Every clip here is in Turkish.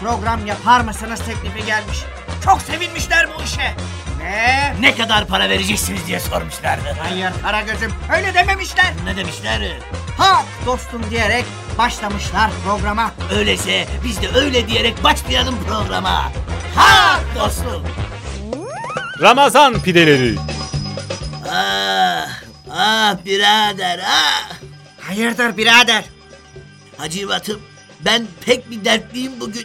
program yapar mısınız teklifi gelmiş. Çok sevinmişler bu işe. Ve Ne kadar para vereceksiniz diye sormuşlardı. hayır Karagöz'üm öyle dememişler. Ne demişler? Ha dostum diyerek başlamışlar programa. Öyleyse biz de öyle diyerek başlayalım programa. Ha dostum. Ramazan pideleri. Ah, ah birader ah. Hayırdır birader? Hacivat'ım ben pek bir dertliyim bugün.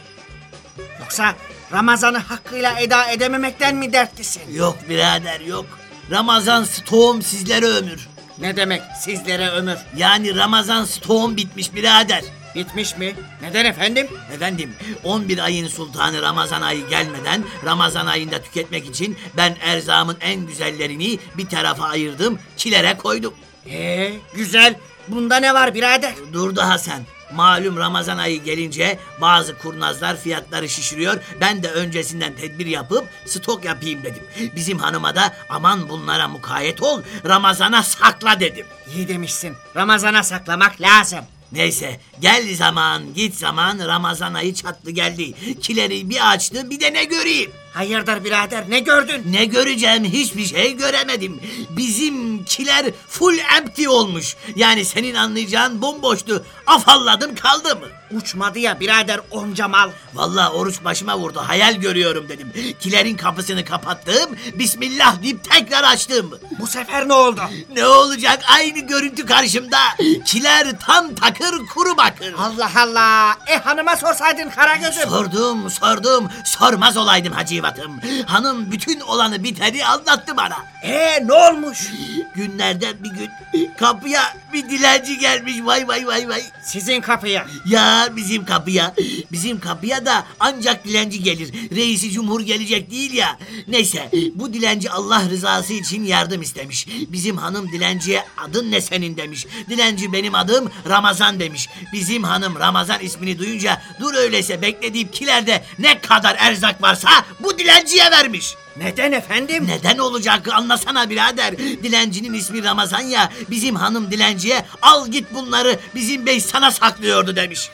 Yoksa Ramazan'ı hakkıyla eda edememekten mi dertlisin? Yok birader yok. Ramazan stoğum sizlere ömür. Ne demek sizlere ömür? Yani Ramazan stoğum bitmiş birader. Bitmiş mi? Neden efendim? Efendim 11 ayın sultanı Ramazan ayı gelmeden Ramazan ayında tüketmek için ben erzamın en güzellerini bir tarafa ayırdım kilere koydum. Ee, güzel. Bunda ne var birader? Dur daha sen. Malum Ramazan ayı gelince bazı kurnazlar fiyatları şişiriyor. Ben de öncesinden tedbir yapıp stok yapayım dedim. Bizim hanıma da aman bunlara mukayyet ol Ramazana sakla dedim. İyi demişsin. Ramazan'a saklamak lazım. Neyse gel zaman git zaman Ramazan ayı çattı geldi. Kileri bir açtı bir de ne göreyim. Hayırdır birader ne gördün? Ne göreceğim hiçbir şey göremedim. Bizimkiler full empty olmuş. Yani senin anlayacağın bomboştu. Afalladım kaldım. Uçmadı ya birader onca mal. Vallahi oruç başıma vurdu. Hayal görüyorum dedim. Kilerin kapısını kapattım. Bismillah deyip tekrar açtım. Bu sefer ne oldu? Ne olacak? Aynı görüntü karşımda. Kiler tam takır kuru bakır. Allah Allah. E hanıma sorsaydın Karagöz'üm. Sordum sordum. Sormaz olaydım Hacivat'ım. Hanım bütün olanı biteni anlattı bana. E ne olmuş? Günlerden bir gün kapıya bir dilenci gelmiş. Vay vay vay vay. Sizin kapıya. Ya bizim kapıya. Bizim kapıya da ancak dilenci gelir. Reisi cumhur gelecek değil ya. Neyse bu dilenci Allah rızası için yardım istemiş. Bizim hanım dilenciye adın ne senin demiş. Dilenci benim adım Ramazan demiş. Bizim hanım Ramazan ismini duyunca dur öyleyse beklediğim kilerde ne kadar erzak varsa bu dilenciye vermiş. Neden efendim? Neden olacak anlasana birader. Dilencinin ismi Ramazan ya. Bizim hanım dilenciye al git bunları bizim bey sana saklıyordu demiş.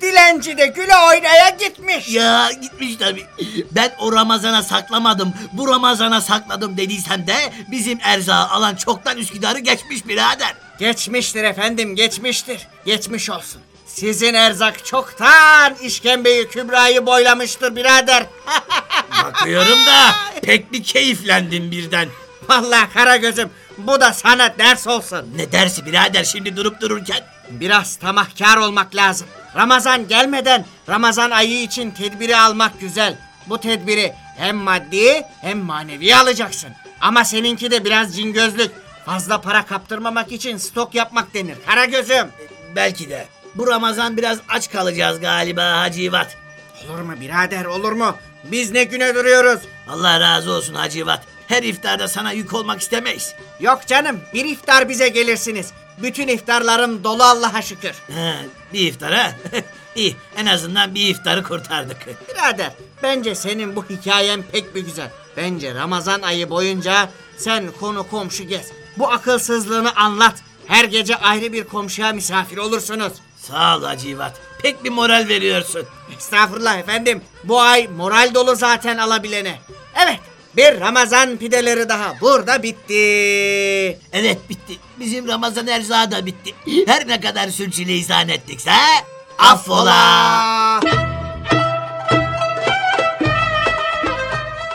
Dilenci de güle oynaya gitmiş. Ya gitmiş tabii. Ben o Ramazan'a saklamadım. Bu Ramazan'a sakladım dediysem de bizim erzağı alan çoktan Üsküdar'ı geçmiş birader. Geçmiştir efendim geçmiştir. Geçmiş olsun. Sizin erzak çoktan işkembeyi kübrayı boylamıştır birader. Bakıyorum da pek bir keyiflendim birden. Vallahi Karagöz'üm bu da sana ders olsun. Ne dersi birader şimdi durup dururken? Biraz tamahkar olmak lazım. Ramazan gelmeden Ramazan ayı için tedbiri almak güzel. Bu tedbiri hem maddi hem manevi alacaksın. Ama seninki de biraz cingözlük. Fazla para kaptırmamak için stok yapmak denir. Karagöz'üm. Belki de. Bu Ramazan biraz aç kalacağız galiba Hacivat. Olur mu birader olur mu? Biz ne güne duruyoruz? Allah razı olsun Hacivat. Her iftarda sana yük olmak istemeyiz. Yok canım bir iftar bize gelirsiniz. Bütün iftarlarım dolu Allah'a şükür. Ha, bir iftara. İyi en azından bir iftarı kurtardık. Birader bence senin bu hikayen pek bir güzel. Bence Ramazan ayı boyunca sen konu komşu gez. Bu akılsızlığını anlat. Her gece ayrı bir komşuya misafir olursunuz. Sağ ol Hacivat. Pek bir moral veriyorsun. Estağfurullah efendim. Bu ay moral dolu zaten alabilene. Evet bir Ramazan pideleri daha burada bitti. Evet bitti. Bizim Ramazan erzağı da bitti. Her ne kadar sürçülisan ettikse affola.